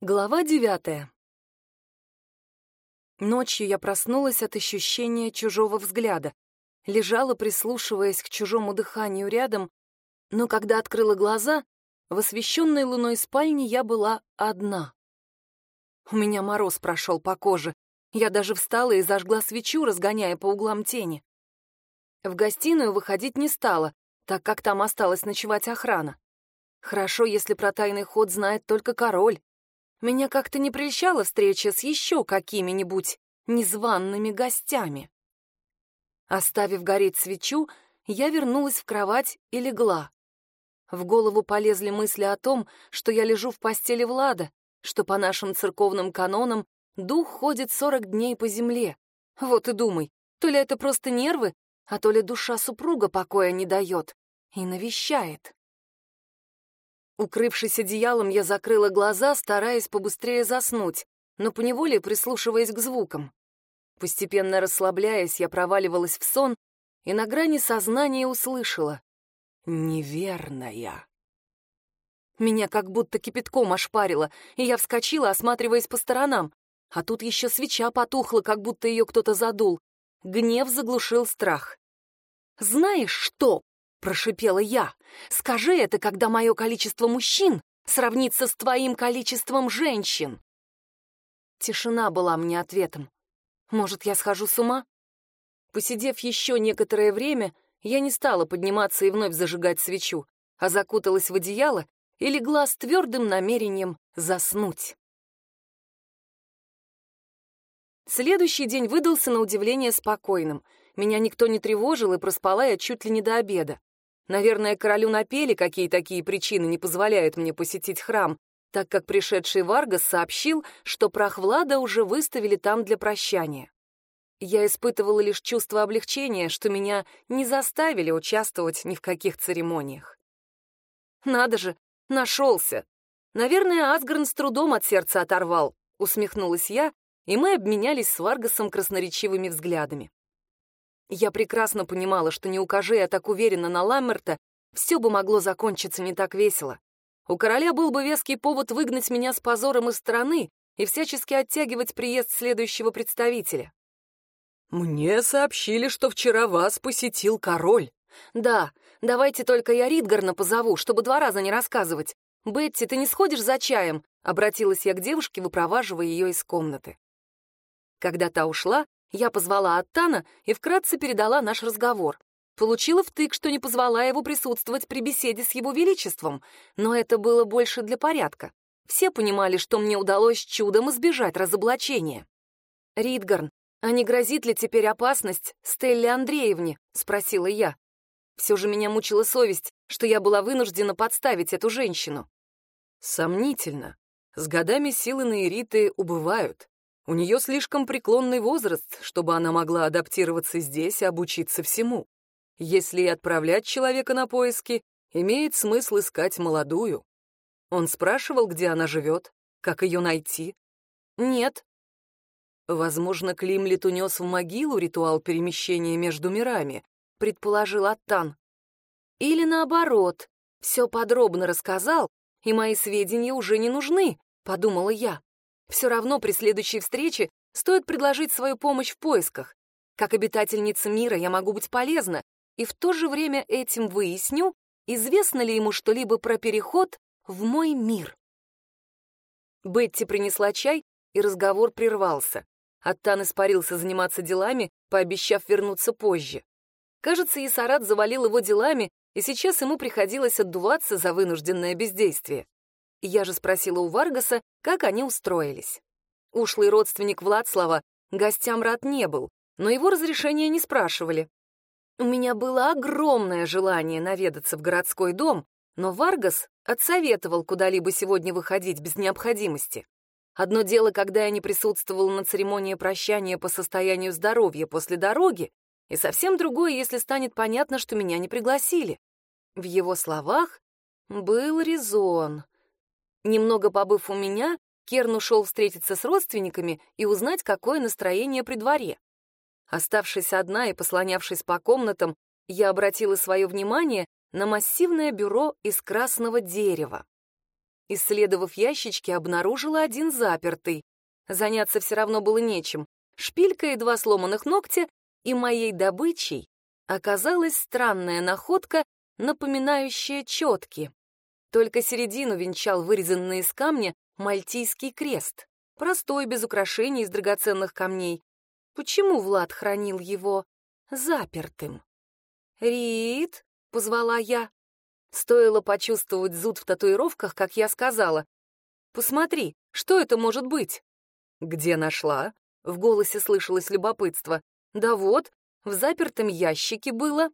Глава девятая. Ночью я проснулась от ощущения чужого взгляда. Лежала, прислушиваясь к чужому дыханию рядом, но когда открыла глаза, в освещенной луной спальне я была одна. У меня мороз прошел по коже. Я даже встала и зажгла свечу, разгоняя по углам тени. В гостиную выходить не стала, так как там осталась ночевать охрана. Хорошо, если про тайный ход знает только король. Меня как-то не прельщала встреча с еще какими-нибудь незваными гостями. Оставив гореть свечу, я вернулась в кровать и легла. В голову полезли мысли о том, что я лежу в постели Влада, что по нашим церковным канонам дух ходит сорок дней по земле. Вот и думай, то ли это просто нервы, а то ли душа супруга покоя не дает и навещает. Укрывшись одеялом, я закрыла глаза, стараясь побыстрее заснуть, но поневоле прислушиваясь к звукам. Постепенно расслабляясь, я проваливалась в сон и на грани сознания услышала «Неверная». Меня как будто кипятком ошпарило, и я вскочила, осматриваясь по сторонам. А тут еще свеча потухла, как будто ее кто-то задул. Гнев заглушил страх. «Знаешь что?» — прошипела я. «Скажи это, когда мое количество мужчин сравнится с твоим количеством женщин!» Тишина была мне ответом. «Может, я схожу с ума?» Посидев еще некоторое время, я не стала подниматься и вновь зажигать свечу, а закуталась в одеяло и легла с твердым намерением заснуть. Следующий день выдался на удивление спокойным. Меня никто не тревожил, и проспала я чуть ли не до обеда. Наверное, королю напели, какие такие причины не позволяют мне посетить храм, так как пришедший Варгас сообщил, что прах Влада уже выставили там для прощания. Я испытывала лишь чувство облегчения, что меня не заставили участвовать ни в каких церемониях. «Надо же, нашелся! Наверное, Асгарн с трудом от сердца оторвал», — усмехнулась я, и мы обменялись с Варгасом красноречивыми взглядами. Я прекрасно понимала, что не укажи я так уверенно на Ламмерта, все бы могло закончиться не так весело. У короля был бы веский повод выгнать меня с позором из страны и всячески оттягивать приезд следующего представителя. «Мне сообщили, что вчера вас посетил король». «Да, давайте только я Ридгарна позову, чтобы два раза не рассказывать. Бетти, ты не сходишь за чаем?» — обратилась я к девушке, выпроваживая ее из комнаты. Когда та ушла, я позвала Аттана и вкратце передала наш разговор. Получила втык, что не позвала его присутствовать при беседе с его величеством, но это было больше для порядка. Все понимали, что мне удалось чудом избежать разоблачения. «Ридгарн, а не грозит ли теперь опасность Стелле Андреевне?» — спросила я. Все же меня мучила совесть, что я была вынуждена подставить эту женщину. Сомнительно. С годами силы Наириты убывают. У нее слишком преклонный возраст, чтобы она могла адаптироваться здесь и обучиться всему. Если и отправлять человека на поиски, имеет смысл искать молодую. Он спрашивал, где она живет, как ее найти. Нет. Возможно, Климлет унес в могилу ритуал перемещения между мирами, предположил Аттан. Или наоборот, все подробно рассказал, и мои сведения уже не нужны, подумала я. Все равно при следующей встрече стоит предложить свою помощь в поисках. Как обитательница мира я могу быть полезна, и в то же время этим выясню, известно ли ему что-либо про переход в мой мир. Бетти принесла чай, и разговор прервался. Аттан испарился заниматься делами, пообещав вернуться позже. Кажется, Исарат завалил его делами, и сейчас ему приходилось отдуваться за вынужденное бездействие. Я же спросила у Варгаса, как они устроились. Ушлый родственник Владслава гостям рад не был, но его разрешения не спрашивали. У меня было огромное желание наведаться в городской дом, но Варгас отсоветовал куда-либо сегодня выходить без необходимости. Одно дело, когда я не присутствовал на церемонии прощания по состоянию здоровья после дороги, и совсем другое, если станет понятно, что меня не пригласили. В его словах был резон — Немного побыв у меня, Керн ушел встретиться с родственниками и узнать, какое настроение при дворе. Оставшись одна и послонявшись по комнатам, я обратила свое внимание на массивное бюро из красного дерева. Исследовав ящички, обнаружила один запертый. Заняться все равно было нечем. Шпилька и два сломанных ногтя, и моей добычей оказалась странная находка, напоминающая четки. Только середину венчал вырезанный из камня мальтийский крест, простой, без украшений из драгоценных камней. Почему Влад хранил его запертым? «Рит!» — позвала я. Стоило почувствовать зуд в татуировках, как я сказала. «Посмотри, что это может быть?» «Где нашла?» — в голосе слышалось любопытство. «Да вот, в запертом ящике было».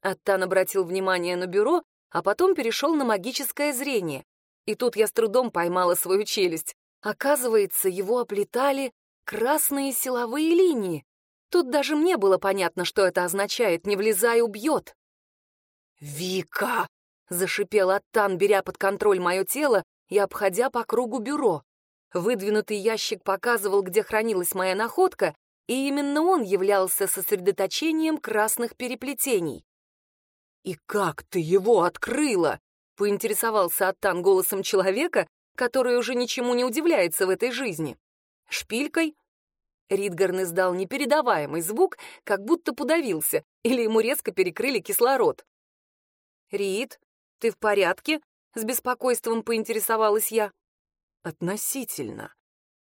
Оттан обратил внимание на бюро, а потом перешел на магическое зрение. И тут я с трудом поймала свою челюсть. Оказывается, его оплетали красные силовые линии. Тут даже мне было понятно, что это означает «не влезай, убьет». «Вика!» — зашипел Аттан, беря под контроль мое тело и обходя по кругу бюро. Выдвинутый ящик показывал, где хранилась моя находка, и именно он являлся сосредоточением красных переплетений. «И как ты его открыла?» — поинтересовался Аттан голосом человека, который уже ничему не удивляется в этой жизни. «Шпилькой?» Ридгарн издал непередаваемый звук, как будто подавился, или ему резко перекрыли кислород. «Рид, ты в порядке?» — с беспокойством поинтересовалась я. «Относительно.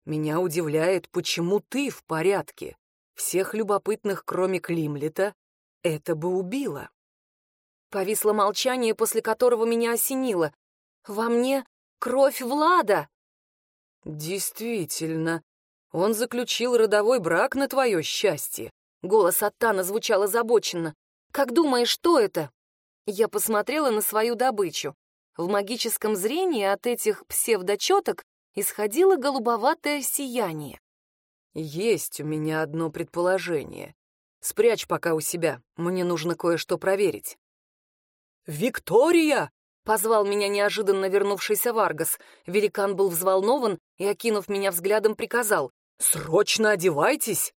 Меня удивляет, почему ты в порядке. Всех любопытных, кроме Климлета, это бы убило». Повисло молчание, после которого меня осенило. «Во мне кровь Влада!» «Действительно, он заключил родовой брак на твое счастье». Голос Аттана звучал озабоченно. «Как думаешь, что это?» Я посмотрела на свою добычу. В магическом зрении от этих псевдочеток исходило голубоватое сияние. «Есть у меня одно предположение. Спрячь пока у себя, мне нужно кое-что проверить». «Виктория!» — позвал меня неожиданно вернувшийся Варгас. Великан был взволнован и, окинув меня взглядом, приказал. «Срочно одевайтесь!»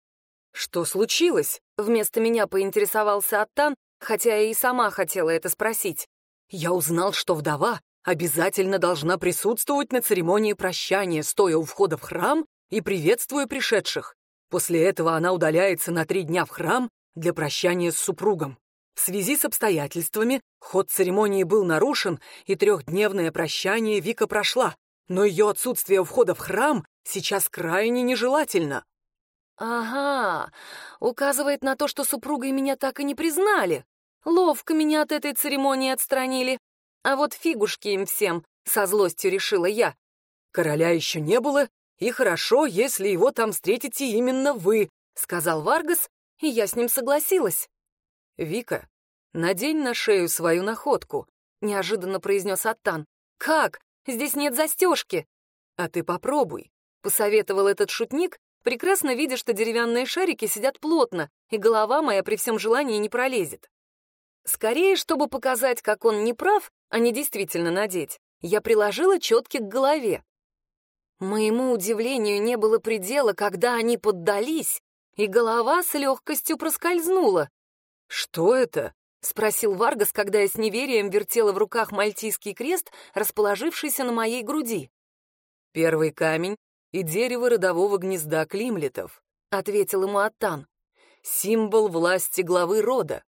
«Что случилось?» — вместо меня поинтересовался Аттан, хотя я и сама хотела это спросить. Я узнал, что вдова обязательно должна присутствовать на церемонии прощания, стоя у входа в храм и приветствуя пришедших. После этого она удаляется на три дня в храм для прощания с супругом. В связи с обстоятельствами ход церемонии был нарушен, и трехдневное прощание Вика прошла, но ее отсутствие у входа в храм сейчас крайне нежелательно. «Ага, указывает на то, что супругой меня так и не признали. Ловко меня от этой церемонии отстранили. А вот фигушки им всем, со злостью решила я. Короля еще не было, и хорошо, если его там встретите именно вы», — сказал Варгас, и я с ним согласилась. «Вика, надень на шею свою находку», — неожиданно произнес Аттан. «Как? Здесь нет застежки». «А ты попробуй», — посоветовал этот шутник, прекрасно видя, что деревянные шарики сидят плотно, и голова моя при всем желании не пролезет. Скорее, чтобы показать, как он не прав, а не действительно надеть, я приложила четки к голове. Моему удивлению не было предела, когда они поддались, и голова с легкостью проскользнула. «Что это?» — спросил Варгас, когда я с неверием вертела в руках мальтийский крест, расположившийся на моей груди. «Первый камень и дерево родового гнезда Климлетов», — ответил ему Аттан. «Символ власти главы рода.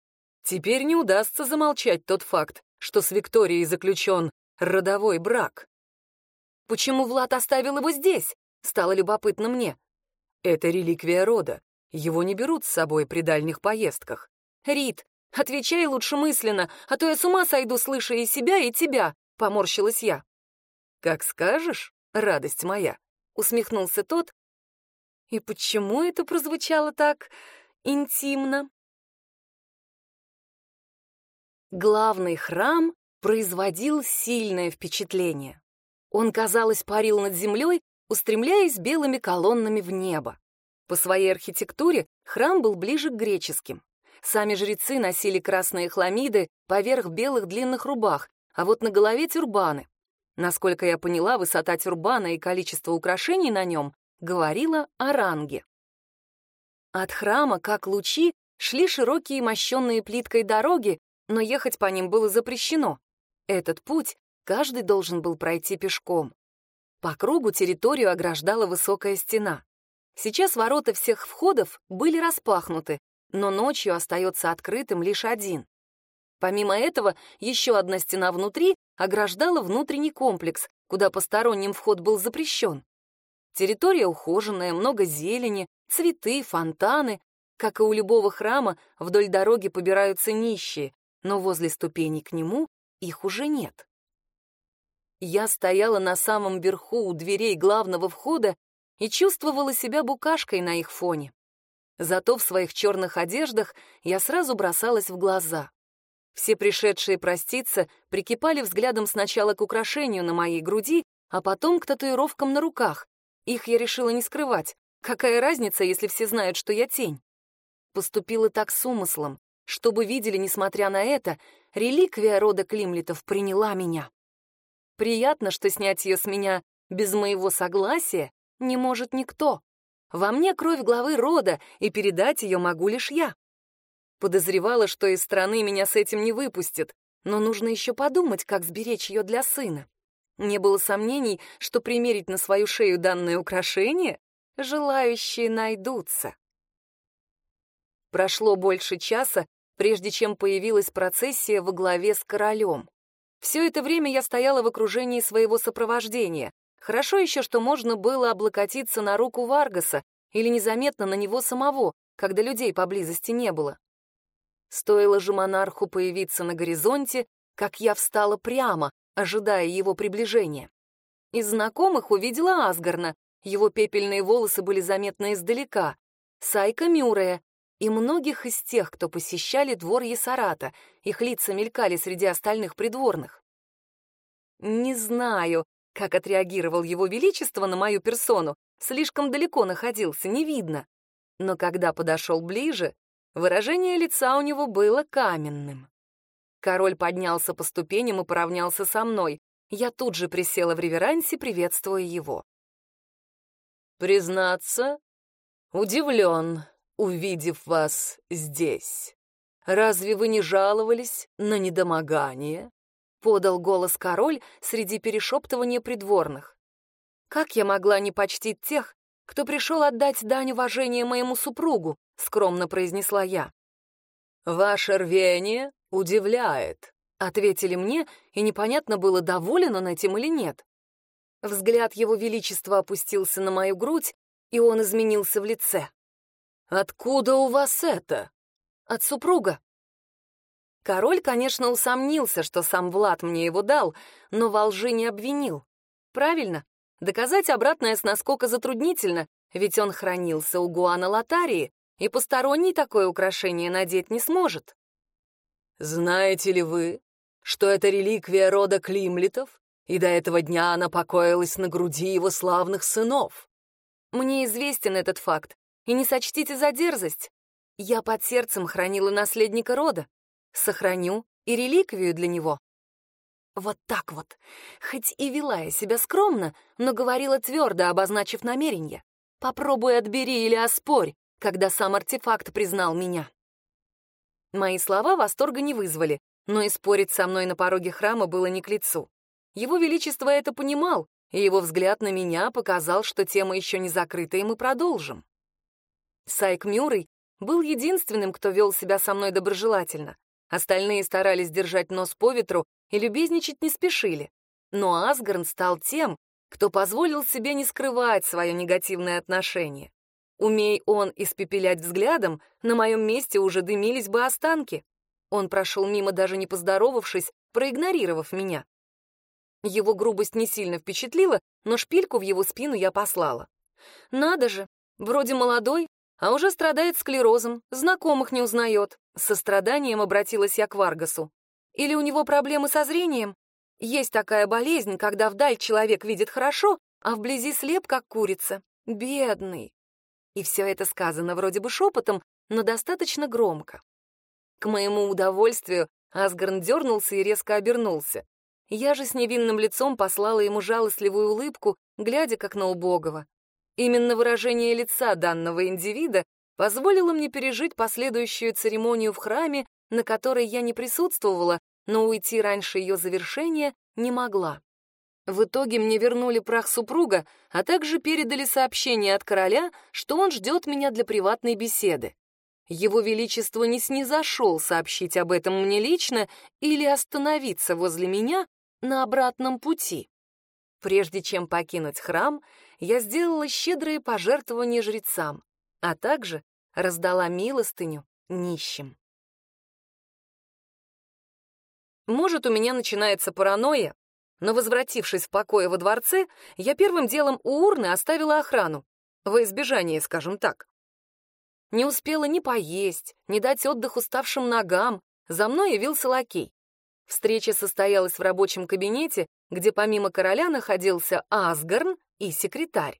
Теперь не удастся замолчать тот факт, что с Викторией заключен родовой брак». «Почему Влад оставил его здесь?» — стало любопытно мне. «Это реликвия рода. Его не берут с собой при дальних поездках». «Рит, отвечай лучше мысленно, а то я с ума сойду, слыша и себя, и тебя», — поморщилась я. «Как скажешь, радость моя», усмехнулся тот. И почему это прозвучало так интимно? Главный храм производил сильное впечатление. Он, казалось, парил над землей, устремляясь белыми колоннами в небо. По своей архитектуре храм был ближе к греческим. Сами жрецы носили красные хламиды поверх белых длинных рубах, а вот на голове тюрбаны. Насколько я поняла, высота тюрбана и количество украшений на нем говорила о ранге. От храма, как лучи, шли широкие мощенные плиткой дороги, но ехать по ним было запрещено. Этот путь каждый должен был пройти пешком. По кругу территорию ограждала высокая стена. Сейчас ворота всех входов были распахнуты, но ночью остается открытым лишь один. Помимо этого, еще одна стена внутри ограждала внутренний комплекс, куда посторонним вход был запрещен. Территория ухоженная, много зелени, цветы, фонтаны. Как и у любого храма, вдоль дороги побираются нищие, но возле ступеней к нему их уже нет. Я стояла на самом верху у дверей главного входа и чувствовала себя букашкой на их фоне. Зато в своих черных одеждах я сразу бросалась в глаза. Все пришедшие проститься прикипали взглядом сначала к украшению на моей груди, а потом к татуировкам на руках. Их я решила не скрывать. Какая разница, если все знают, что я тень? Поступила так с умыслом. Чтобы видели, несмотря на это, реликвия рода Климлетов приняла меня. Приятно, что снять ее с меня без моего согласия не может никто. Во мне кровь главы рода, и передать ее могу лишь я. Подозревала, что из страны меня с этим не выпустят, но нужно еще подумать, как сберечь ее для сына. Не было сомнений, что примерить на свою шею данное украшение желающие найдутся. Прошло больше часа, прежде чем появилась процессия во главе с королем. Все это время я стояла в окружении своего сопровождения. Хорошо еще, что можно было облокотиться на руку Варгаса или незаметно на него самого, когда людей поблизости не было. Стоило же монарху появиться на горизонте, как я встала прямо, ожидая его приближения. Из знакомых увидела Асгарна, его пепельные волосы были заметны издалека, Сайка Мюррея и многих из тех, кто посещали двор Есарата, их лица мелькали среди остальных придворных. Не знаю, как отреагировал его величество на мою персону, слишком далеко находился, не видно. Но когда подошел ближе, Выражение лица у него было каменным. Король поднялся по ступеням и поравнялся со мной. Я тут же присела в реверансе, приветствуя его. «Признаться, удивлен, увидев вас здесь. Разве вы не жаловались на недомогание?» — подал голос король среди перешептывания придворных. «Как я могла не почтить тех, кто пришел отдать дань уважения моему супругу?» — скромно произнесла я. «Ваше рвение удивляет», — ответили мне, и непонятно было, доволен он этим или нет. Взгляд его величества опустился на мою грудь, и он изменился в лице. «Откуда у вас это?» «От супруга». Король, конечно, усомнился, что сам Влад мне его дал, но во лжи не обвинил. Правильно, доказать обратное с наскока затруднительно, ведь он хранился у Гуана Латарии, и посторонний такое украшение надеть не сможет. Знаете ли вы, что это реликвия рода Климлетов, и до этого дня она покоилась на груди его славных сынов? Мне известен этот факт, и не сочтите за дерзость. Я под сердцем хранила наследника рода, сохраню и реликвию для него. Вот так вот. Хоть и вела я себя скромно, но говорила твердо, обозначив намерение. Попробуй отбери или оспорь, когда сам артефакт признал меня. Мои слова восторга не вызвали, но и спорить со мной на пороге храма было не к лицу. Его Величество это понимал, и его взгляд на меня показал, что тема еще не закрыта, и мы продолжим. Сайк Мюррей был единственным, кто вел себя со мной доброжелательно. Остальные старались держать нос по ветру и любезничать не спешили. Но Асгарн стал тем, кто позволил себе не скрывать свое негативное отношение. Умей он испепелять взглядом, на моем месте уже дымились бы останки. Он прошел мимо, даже не поздоровавшись, проигнорировав меня. Его грубость не сильно впечатлила, но шпильку в его спину я послала. Надо же, вроде молодой, а уже страдает склерозом, знакомых не узнает. Со страданием обратилась я к Варгасу. Или у него проблемы со зрением? Есть такая болезнь, когда вдаль человек видит хорошо, а вблизи слеп, как курица. Бедный. И все это сказано вроде бы шепотом, но достаточно громко. К моему удовольствию Асгарн дернулся и резко обернулся. Я же с невинным лицом послала ему жалостливую улыбку, глядя как на убогого. Именно выражение лица данного индивида позволило мне пережить последующую церемонию в храме, на которой я не присутствовала, но уйти раньше ее завершения не могла. В итоге мне вернули прах супруга, а также передали сообщение от короля, что он ждет меня для приватной беседы. Его Величество не снизошел сообщить об этом мне лично или остановиться возле меня на обратном пути. Прежде чем покинуть храм, я сделала щедрые пожертвования жрецам, а также раздала милостыню нищим. Может, у меня начинается паранойя, но, возвратившись в покое во дворце, я первым делом у урны оставила охрану, во избежание, скажем так. Не успела ни поесть, ни дать отдых уставшим ногам, за мной явился лакей. Встреча состоялась в рабочем кабинете, где помимо короля находился Асгарн и секретарь.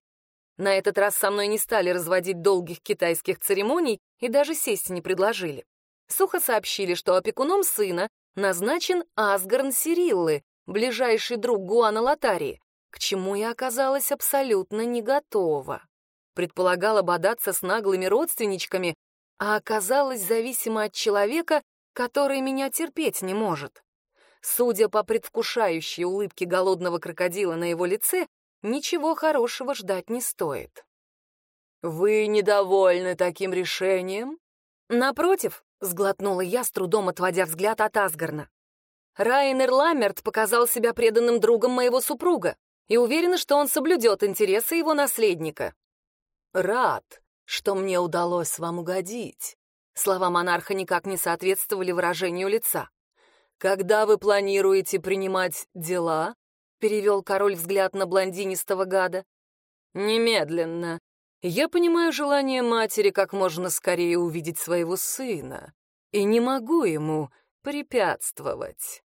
На этот раз со мной не стали разводить долгих китайских церемоний и даже сесть не предложили. Сухо сообщили, что опекуном сына назначен Асгарн Сириллы, ближайший друг Гуана Латарии, к чему я оказалась абсолютно не готова. Предполагала бодаться с наглыми родственничками, а оказалась зависима от человека, который меня терпеть не может. Судя по предвкушающей улыбке голодного крокодила на его лице, ничего хорошего ждать не стоит. «Вы недовольны таким решением?» «Напротив», — сглотнула я, с трудом отводя взгляд от Асгарна. Райнер Ламерт показал себя преданным другом моего супруга и уверена, что он соблюдет интересы его наследника. «Рад, что мне удалось вам угодить». Слова монарха никак не соответствовали выражению лица. «Когда вы планируете принимать дела?» — перевел король взгляд на блондинистого гада. «Немедленно. Я понимаю желание матери как можно скорее увидеть своего сына, и не могу ему препятствовать».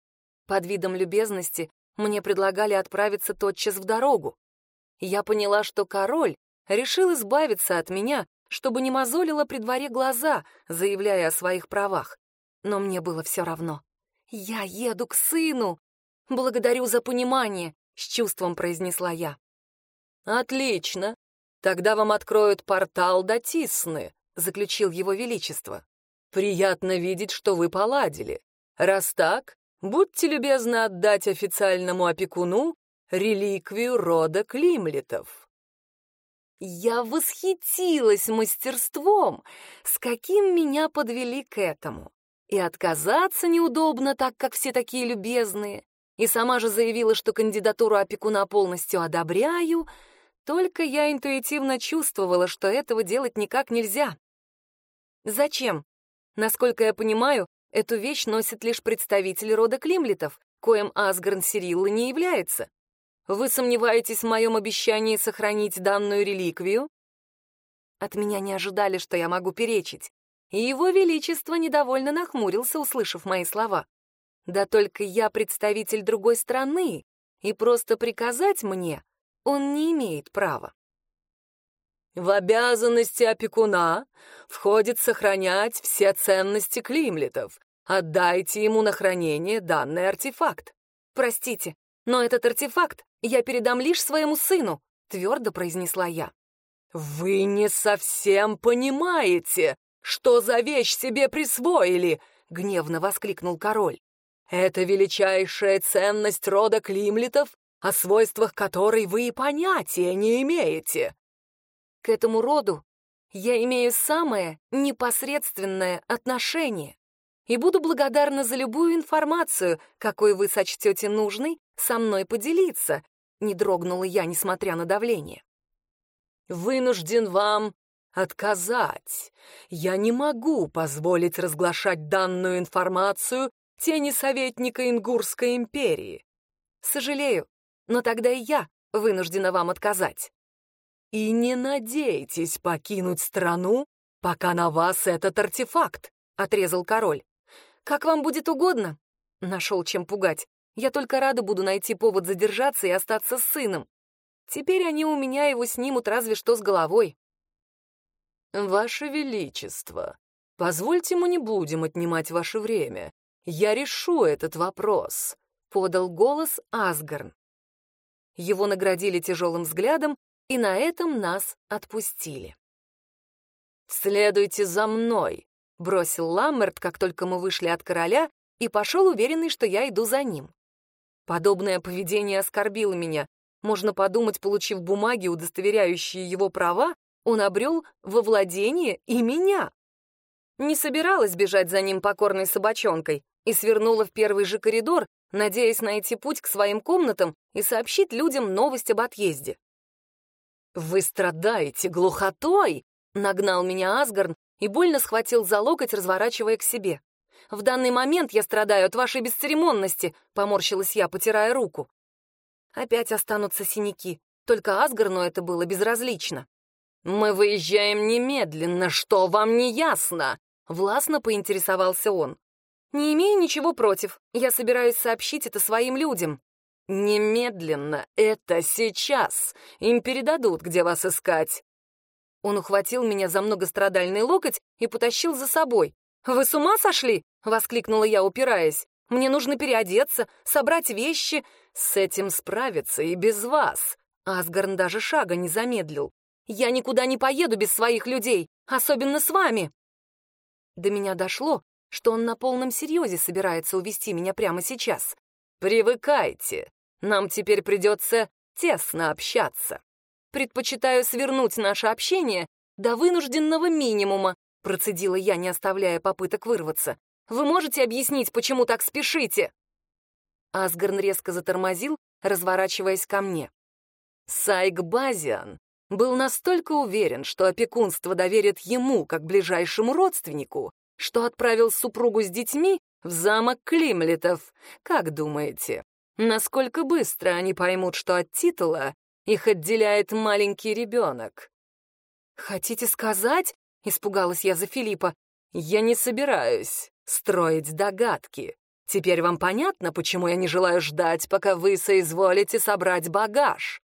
Под видом любезности мне предлагали отправиться тотчас в дорогу. Я поняла, что король решил избавиться от меня, чтобы не мозолила при дворе глаза, заявляя о своих правах. Но мне было все равно. «Я еду к сыну!» «Благодарю за понимание», — с чувством произнесла я. «Отлично. Тогда вам откроют портал до Тисны», — заключил его величество. «Приятно видеть, что вы поладили. Раз так, будьте любезны отдать официальному опекуну реликвию рода Климлетов». Я восхитилась мастерством, с каким меня подвели к этому. И отказаться неудобно, так как все такие любезные. И сама же заявила, что кандидатуру опекуна полностью одобряю, только я интуитивно чувствовала, что этого делать никак нельзя. Зачем? Насколько я понимаю, эту вещь носит лишь представители рода Климлетов, коим Асгарн Сириллы не является. Вы сомневаетесь в моем обещании сохранить данную реликвию? От меня не ожидали, что я могу перечить. И его величество недовольно нахмурился, услышав мои слова. Да только я представитель другой страны, и просто приказать мне он не имеет права. В обязанности опекуна входит сохранять все ценности Климлетов. Отдайте ему на хранение данный артефакт. Простите, но этот артефакт я передам лишь своему сыну, твердо произнесла я. Вы не совсем понимаете, что за вещь себе присвоили, гневно воскликнул король. Это величайшая ценность рода Климлетов, о свойствах которой вы и понятия не имеете. К этому роду я имею самое непосредственное отношение и буду благодарна за любую информацию, какой вы сочтете нужной, со мной поделиться, не дрогнула я, несмотря на давление. Вынужден вам отказать. Я не могу позволить разглашать данную информацию тени советника Ингурской империи. Сожалею, но тогда и я вынуждена вам отказать. И не надейтесь покинуть страну, пока на вас этот артефакт, отрезал король. Как вам будет угодно. Нашел чем пугать. Я только рада буду найти повод задержаться и остаться с сыном. Теперь они у меня его снимут разве что с головой. Ваше Величество, позвольте мы не будем отнимать ваше время. «Я решу этот вопрос», — подал голос Асгарн. Его наградили тяжелым взглядом, и на этом нас отпустили. «Следуйте за мной», — бросил Ламмерт, как только мы вышли от короля, и пошел уверенный, что я иду за ним. Подобное поведение оскорбило меня. Можно подумать, получив бумаги, удостоверяющие его права, он обрел во владение и меня. Не собиралась бежать за ним покорной собачонкой и свернула в первый же коридор, надеясь найти путь к своим комнатам и сообщить людям новость об отъезде. «Вы страдаете глухотой!» — нагнал меня Асгарн и больно схватил за локоть, разворачивая к себе. «В данный момент я страдаю от вашей бесцеремонности», — поморщилась я, потирая руку. Опять останутся синяки, только Асгарну это было безразлично. «Мы выезжаем немедленно, что вам не ясно?» — властно поинтересовался он. «Не имею ничего против, я собираюсь сообщить это своим людям». «Немедленно, это сейчас. Им передадут, где вас искать». Он ухватил меня за многострадальный локоть и потащил за собой. «Вы с ума сошли?» — воскликнула я, упираясь. «Мне нужно переодеться, собрать вещи. С этим справиться и без вас». Асгарн даже шага не замедлил. «Я никуда не поеду без своих людей, особенно с вами». До меня дошло, что он на полном серьезе собирается увести меня прямо сейчас. «Привыкайте. Нам теперь придется тесно общаться. Предпочитаю свернуть наше общение до вынужденного минимума, процедила я, не оставляя попыток вырваться. Вы можете объяснить, почему так спешите? Асгарн резко затормозил, разворачиваясь ко мне. Сайк Базиан был настолько уверен, что опекунство доверит ему как ближайшему родственнику, что отправил супругу с детьми в замок Климлетов. Как думаете, Насколько быстро они поймут, что от титула их отделяет маленький ребенок? «Хотите сказать?» — испугалась я за Филиппа. «Я не собираюсь строить догадки. Теперь вам понятно, почему я не желаю ждать, пока вы соизволите собрать багаж?»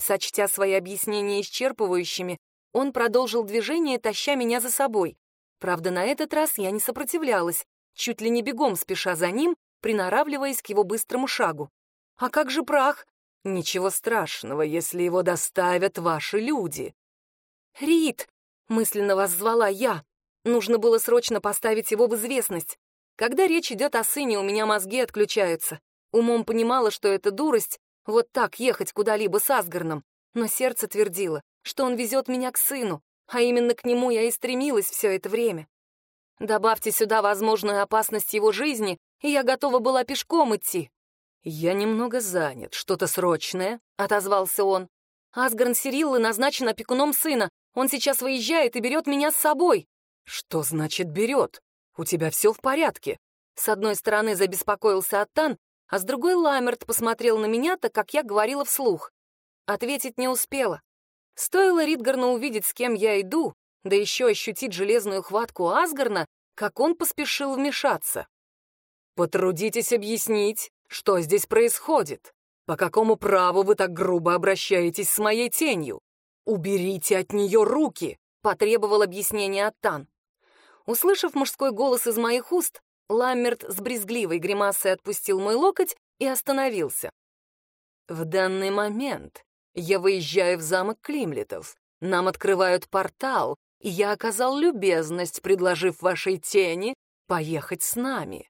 Сочтя свои объяснения исчерпывающими, он продолжил движение, таща меня за собой. Правда, на этот раз я не сопротивлялась, чуть ли не бегом спеша за ним, приноравливаясь к его быстрому шагу. «А как же прах?» «Ничего страшного, если его доставят ваши люди». «Рит!» — мысленно вас звала я. Нужно было срочно поставить его в известность. Когда речь идет о сыне, у меня мозги отключаются. Умом понимала, что это дурость, вот так ехать куда-либо с Асгарном, но сердце твердило, что он везет меня к сыну, а именно к нему я и стремилась все это время. Добавьте сюда возможную опасность его жизни, и я готова была пешком идти. «Я немного занят. Что-то срочное?» — отозвался он. «Асгарн Сириллы назначен опекуном сына. Он сейчас выезжает и берет меня с собой». «Что значит берет? У тебя все в порядке?» С одной стороны забеспокоился Аттан, а с другой Ламерт посмотрел на меня, так как я говорила вслух. Ответить не успела. Стоило Ридгарну увидеть, с кем я иду, да еще ощутить железную хватку Асгарна, как он поспешил вмешаться. Потрудитесь объяснить, что здесь происходит. По какому праву вы так грубо обращаетесь с моей тенью? Уберите от нее руки, потребовал объяснения Аттан. Услышав мужской голос из моих уст, Ламмерт с брезгливой гримасой отпустил мой локоть и остановился. В данный момент я выезжаю в замок Климлетов. Нам открывают портал, и я оказал любезность, предложив вашей тени поехать с нами.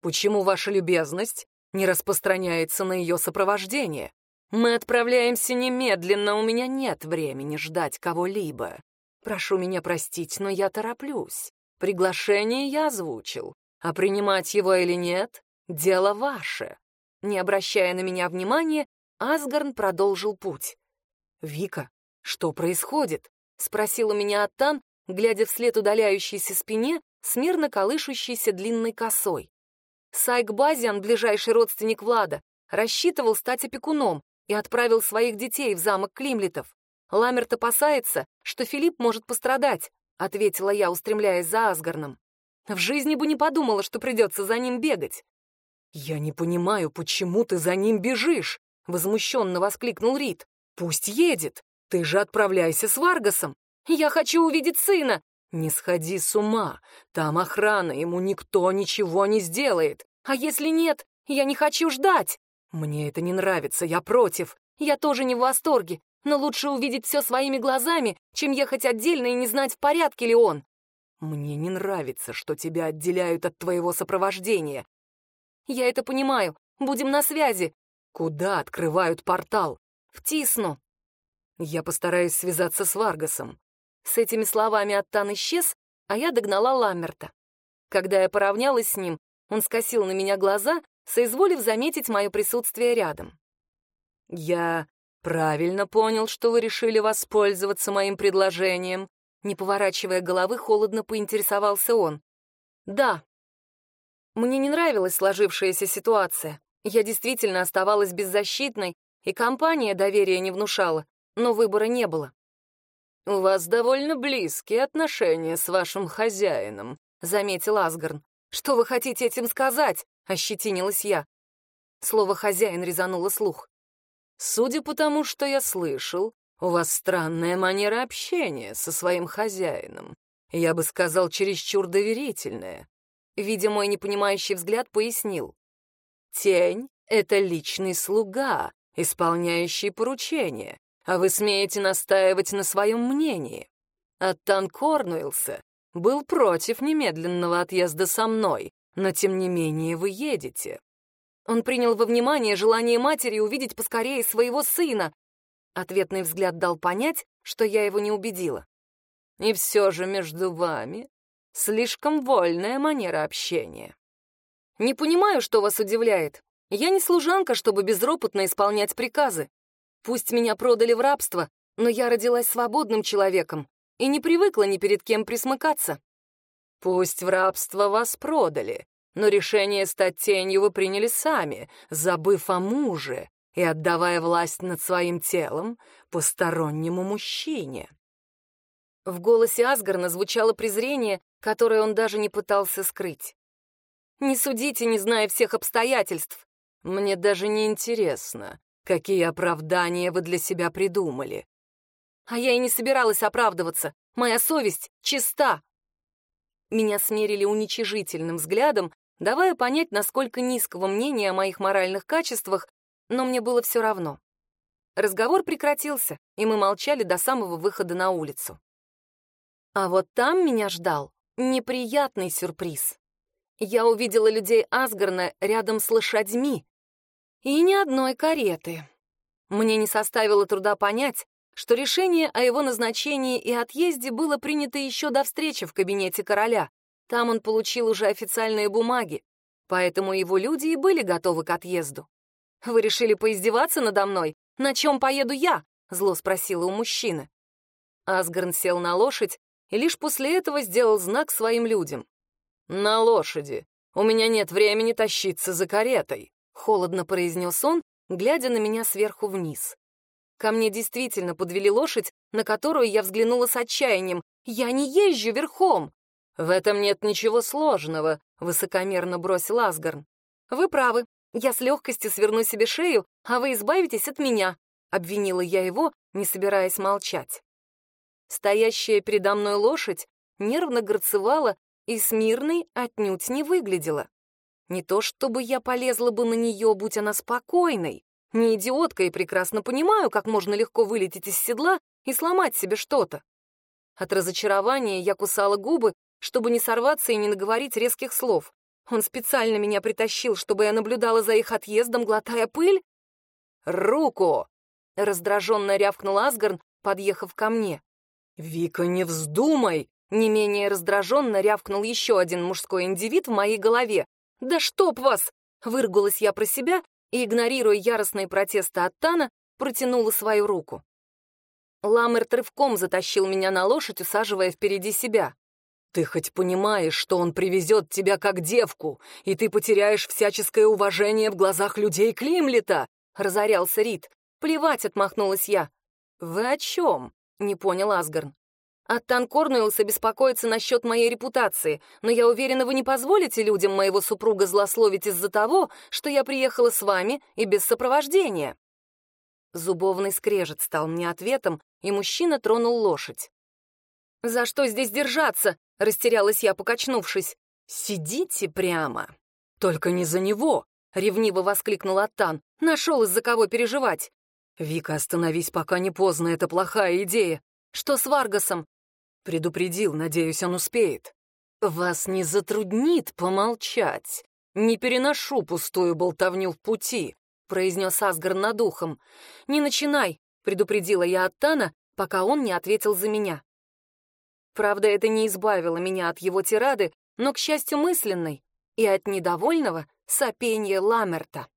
Почему ваша любезность не распространяется на ее сопровождение? Мы отправляемся немедленно, у меня нет времени ждать кого-либо. Прошу меня простить, но я тороплюсь. Приглашение я озвучил, а принимать его или нет — дело ваше. Не обращая на меня внимания, Асгарн продолжил путь. «Вика, что происходит?» — спросил у меня Аттан, глядя вслед удаляющейся спине с мирно колышущейся длинной косой. Сайк Базиан, ближайший родственник Влада, рассчитывал стать опекуном и отправил своих детей в замок Климлетов. Ламерт опасается, что Филипп может пострадать, ответила я, устремляясь за Асгарном. В жизни бы не подумала, что придется за ним бегать. «Я не понимаю, почему ты за ним бежишь?» — возмущенно воскликнул Рид. «Пусть едет. Ты же отправляйся с Варгасом. Я хочу увидеть сына!» «Не сходи с ума. Там охрана, ему никто ничего не сделает. А если нет, я не хочу ждать. Мне это не нравится, я против. Я тоже не в восторге, но лучше увидеть все своими глазами, чем ехать отдельно и не знать, в порядке ли он. Мне не нравится, что тебя отделяют от твоего сопровождения. Я это понимаю, Будем на связи. Куда открывают портал? В Тисну. Я постараюсь связаться с Варгасом. С этими словами Аттан исчез, а я догнала Ламмерта. Когда я поравнялась с ним, он скосил на меня глаза, соизволив заметить мое присутствие рядом. «Я правильно понял, что вы решили воспользоваться моим предложением?» Не поворачивая головы, холодно поинтересовался он. «Да». Мне не нравилась сложившаяся ситуация. Я действительно оставалась беззащитной, и компания доверия не внушала, но выбора не было. «У вас довольно близкие отношения с вашим хозяином», — заметил Асгарн. «Что вы хотите этим сказать?» — ощетинилась я. Слово «хозяин» резануло слух. «Судя по тому, что я слышал, у вас странная манера общения со своим хозяином. Я бы сказал, чересчур доверительная». Видя мой непонимающий взгляд, пояснил. «Тень — это личный слуга, исполняющий поручения, а вы смеете настаивать на своем мнении. Аттан Корнуэлса был против немедленного отъезда со мной, но тем не менее вы едете. Он принял во внимание желание матери увидеть поскорее своего сына. Ответный взгляд дал понять, что я его не убедила. И все же между вами слишком вольная манера общения. Не понимаю, что вас удивляет. Я не служанка, чтобы безропотно исполнять приказы. Пусть меня продали в рабство, но я родилась свободным человеком и не привыкла ни перед кем присмыкаться. Пусть в рабство вас продали, но решение стать тенью вы приняли сами, забыв о муже и отдавая власть над своим телом постороннему мужчине. В голосе Асгарна звучало презрение, которое он даже не пытался скрыть. «Не судите, не зная всех обстоятельств. Мне даже не интересно, какие оправдания вы для себя придумали. А я и не собиралась оправдываться. Моя совесть чиста. Меня смерили уничижительным взглядом, давая понять, насколько низкого мнения о моих моральных качествах, но мне было все равно. Разговор прекратился, и мы молчали до самого выхода на улицу. А вот там меня ждал неприятный сюрприз. Я увидела людей Асгарна рядом с лошадьми. И ни одной кареты. Мне не составило труда понять, что решение о его назначении и отъезде было принято еще до встречи в кабинете короля. Там он получил уже официальные бумаги, поэтому его люди и были готовы к отъезду. «Вы решили поиздеваться надо мной? На чем поеду я?» — зло спросила у мужчины. Асгарн сел на лошадь и лишь после этого сделал знак своим людям. «На лошади. У меня нет времени тащиться за каретой», — холодно произнес он, глядя на меня сверху вниз. Ко мне действительно подвели лошадь, на которую я взглянула с отчаянием. «Я не езжу верхом!» «В этом нет ничего сложного», — высокомерно бросил Асгарн. «Вы правы. Я с легкостью сверну себе шею, а вы избавитесь от меня», — обвинила я его, не собираясь молчать. Стоящая передо мной лошадь нервно горцевала и смирной отнюдь не выглядела. Не то чтобы я полезла бы на нее, будь она спокойной. Не идиотка и прекрасно понимаю, как можно легко вылететь из седла и сломать себе что-то. От разочарования я кусала губы, чтобы не сорваться и не наговорить резких слов. Он специально меня притащил, чтобы я наблюдала за их отъездом, глотая пыль. «Руку!» — раздраженно рявкнул Асгарн, подъехав ко мне. «Вика, не вздумай!» Не менее раздраженно рявкнул еще один мужской индивид в моей голове. «Да чтоб вас!» — выругалась я про себя и, игнорируя яростные протесты от Тана, протянула свою руку. Ламерт рывком затащил меня на лошадь, усаживая впереди себя. «Ты хоть понимаешь, что он привезет тебя как девку, и ты потеряешь всяческое уважение в глазах людей Климлета?» — разорялся Рид. «Плевать», — отмахнулась я. «Вы о чем?» — не понял Асгарн. Аттан Корнуэлса беспокоится насчет моей репутации, но я уверена, вы не позволите людям моего супруга злословить из-за того, что я приехала с вами и без сопровождения». Зубовный скрежет стал мне ответом, и мужчина тронул лошадь. «За что здесь держаться?» — растерялась я, покачнувшись. «Сидите прямо!» «Только не за него!» — ревниво воскликнул Аттан. «Нашел из-за кого переживать!» «Вика, остановись, пока не поздно, это плохая идея!» «Что с Варгасом?» Предупредил, надеюсь, он успеет. Вас не затруднит помолчать. Не переношу пустую болтовню в пути», — произнес Асгар над ухом. «Не начинай», — предупредила я Аттана, пока он не ответил за меня. Правда, это не избавило меня от его тирады, но, к счастью, мысленной и от недовольного сопения Ламерта.